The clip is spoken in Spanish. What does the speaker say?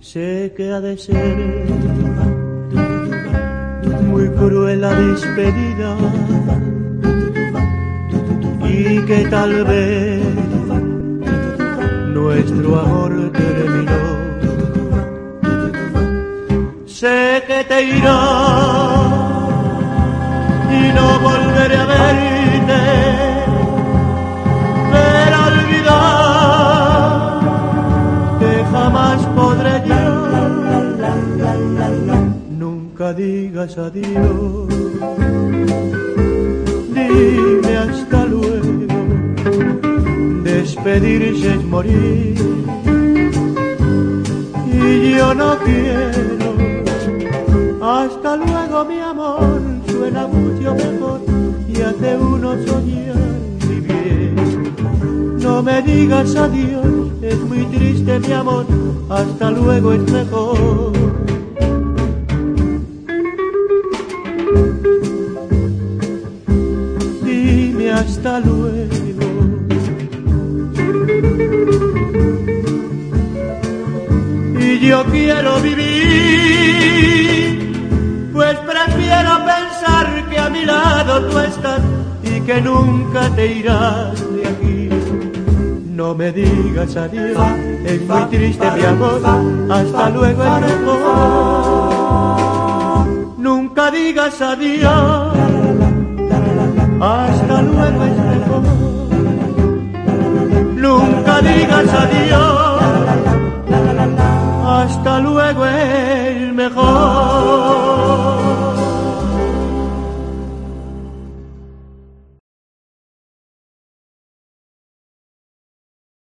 Sé que ha de ser muy cruel la despedida y que tal vez nuestro amor terminó. Sé que te irás Digas adiós, dime hasta luego, despedirse es morir. Y yo no quiero, hasta luego mi amor suena mucho mejor y hace uno soñar mi bien. No me digas adiós, es muy triste mi amor, hasta luego es mejor. Hasta luego. Y yo quiero vivir pues prefiero pensar que a mi lado tú estás y que nunca te irás de aquí. No me digas adiós, es muy triste mi amor, hasta luego es mejor. Nunca digas adiós, hasta nunca digas adiós. Hasta luego el mejor.